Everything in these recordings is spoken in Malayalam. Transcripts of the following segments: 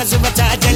Mama Zuba Tata.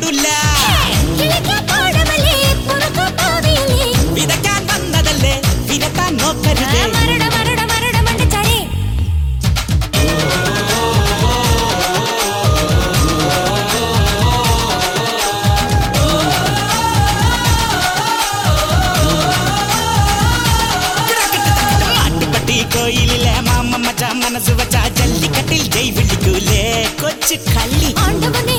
ഓടൂല്ല വിതക്കാൻ വന്നതല്ലേ വിലത്താൻ നോക്കരുതേ. കോയിലിലെ മാമ മച്ച മനസ്സ് വച്ച ജല്ലിക്കട്ടിൽ ജൈ വിളിക്കൂലേ കൊച്ചു കള്ളി. ആണ്ടവനെ